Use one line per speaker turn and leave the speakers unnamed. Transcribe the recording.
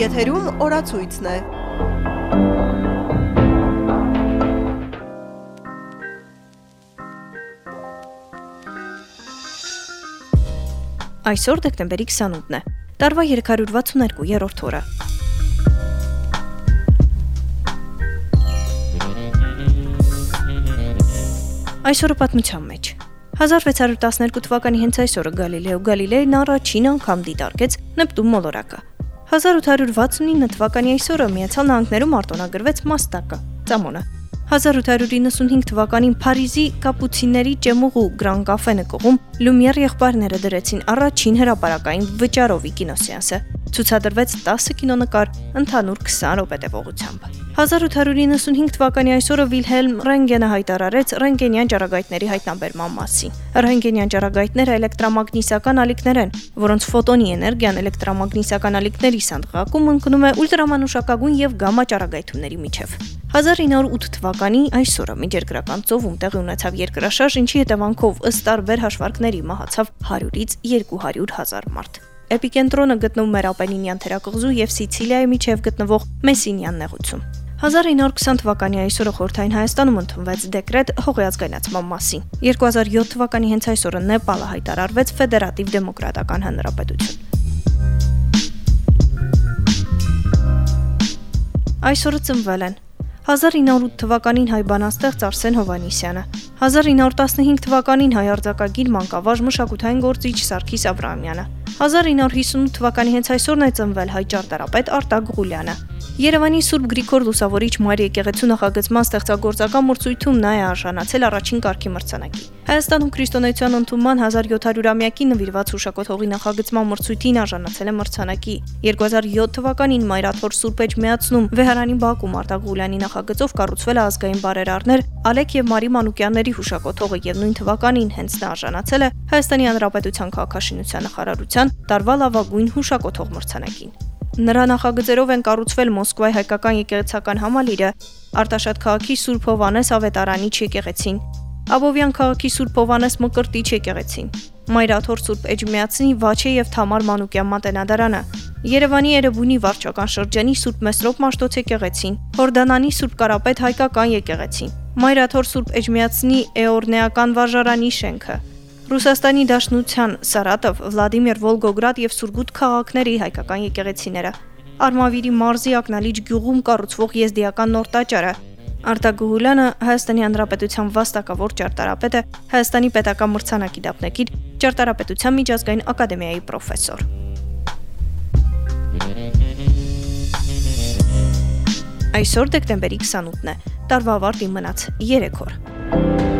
Եթերում օրացույցն է։
Այսօր դեկտեմբերի 28-ն է։ Տարվա 362-րդ օրը։ Այսօրը պատմության մեջ 1612 թվականի հենց այսօրը Գալիլեո Գալիլեյն առաջին անգամ դիտարկեց Նեպտուն մոլորակը։ 1869 թվականի այսօրը Միացյալ Նահանգներում արտոնագրվեց մաստակը՝ ծամոնը։ 1895 թվականին Փարիզի կապուցինների ճեմուղու Գրան կաֆե նկողում Լումիեր եղբայրները դրեցին առաջին հրապարակային վճարովի կինոսեանսը։ Ցուցադրվեց 10 կինոնկար ընդհանուր 20 րոպե տևողությամբ։ 1895 թվականի այսօրը Վիլհելմ Ռենգենը հայտարարեց ռենգենյան ճառագայթների հայտնաբերման մասին։ Ռենգենյան ճառագայթները էլեկտրամագնիսական ալիքներ են, որոնց ֆոտոնի էներգիան էլեկտրամագնիսական ալիքների սանդղակում ընկնում է ուլտրամանուշակագույն եւ գամմա ճառագայթումների միջև։ 1908 թվականի այսօրը միջերկրական ծովում տեղի ունեցավ երկրաշարժ, ինչի հետևանքով ըստ տարբեր հաշվարկների մահացավ 100-ից 200 հազար մարդ։ Էպիկենտրոնը գտնվում էր Ապենինյան թերակղզու եւ Սիցիլիայի միջև գտնվող Մեսինյան նեղուցում։ 1920 թվականի այսօրը խորթային Հայաստանում ընդունվեց դեկրետ հողի ազգայնացման մասին։ 2007 թվականի հենց այսօրը Նեպալը հայտարարվեց ֆեդերատիվ դեմոկրատական հանրապետություն։ Այսօրը ծնվել են 1908 թվականին հայ բանաստեղծ Արսեն Հովանիսյանը, 1915 թվականին հայ արձակագիր մանկավարժ մշակութային գործիչ Սարգիս Աբրահամյանը, 1958 թվականի հենց այսօրն է ծնվել հայ ճարտարապետ Արտակ Ղուլյանը, Երևանի Սուրբ Գրիգոր Լուսավորիչ Մարի եկեղեցու նախագծման ստեղծագործական մրցույթում նա է արժանացել առաջին կարգի մրցանակի։ Հայաստանում քրիստոնեության ընդունման 1700-ամյակի նվիրված հուշակոտ հողի նախագծման մրցույթին արժանացել է մրցանակի։ 2007 թվականին Մայրաթոր Սուրբ Էջմիածնում Վեհարանի Բակում Արտագուլյանի նախագծով կառուցվել է ազգային բարերարներ Ալեք եւ Մարի Մանուկյանների հուշակոտ հողը եւ նույն թվականին հենց նա արժանացել է Հայաստանի Հանրապետության քաղաքաշինության նախարարության տարվա լավագույն հուշակոտ հող մրցանակին։ Նրա նախագծերով են կառուցվել Մոսկվայի հայկական եկեղեցական համալիրը, Արտաշատ քաղաքի Սուրբ Հովանես Ավետարանիչ եկեղեցին, Աբովյան քաղաքի Սուրբ Հովանես Մկրտիչ եկեղեցին, Մայրաթոր Սուրբ Էջմիածնի Վաչե եւ Թամար Մանուկյան մատենադարանը, Երևանի Երևունի վարչական շրջանի Սուրբ Մեսրոպ Մաշտոց եկեղեցին, Հորդանանի Սուրբ Կարապետ հայկական եկեղեցին, Մայրաթոր Սուրբ Էջմիածնի Էորնեական վարժարանի շենքը, Ռուսաստանի Դաշնության Սարատով, Վլադիմիր Վոլգոգրադ եւ Սուրգուտ քաղաքների հայկական եկեղեցիները, Արմավիրի մարզի Ակնալիջ գյուղում կառուցվող եզդիական նոր տաճարը, Արտագուհուլյանը Հայաստանի Հանրապետության վաստակավոր ճարտարապետը, Հայաստանի Պետական մրցանակի դափնեկիր, ճարտարապետության միջազգային ակադեմիայի պրոֆեսոր։ Այսօր դեկտեմբերի 28-ն է։ Տարվա ավարտին մնաց 3 օր։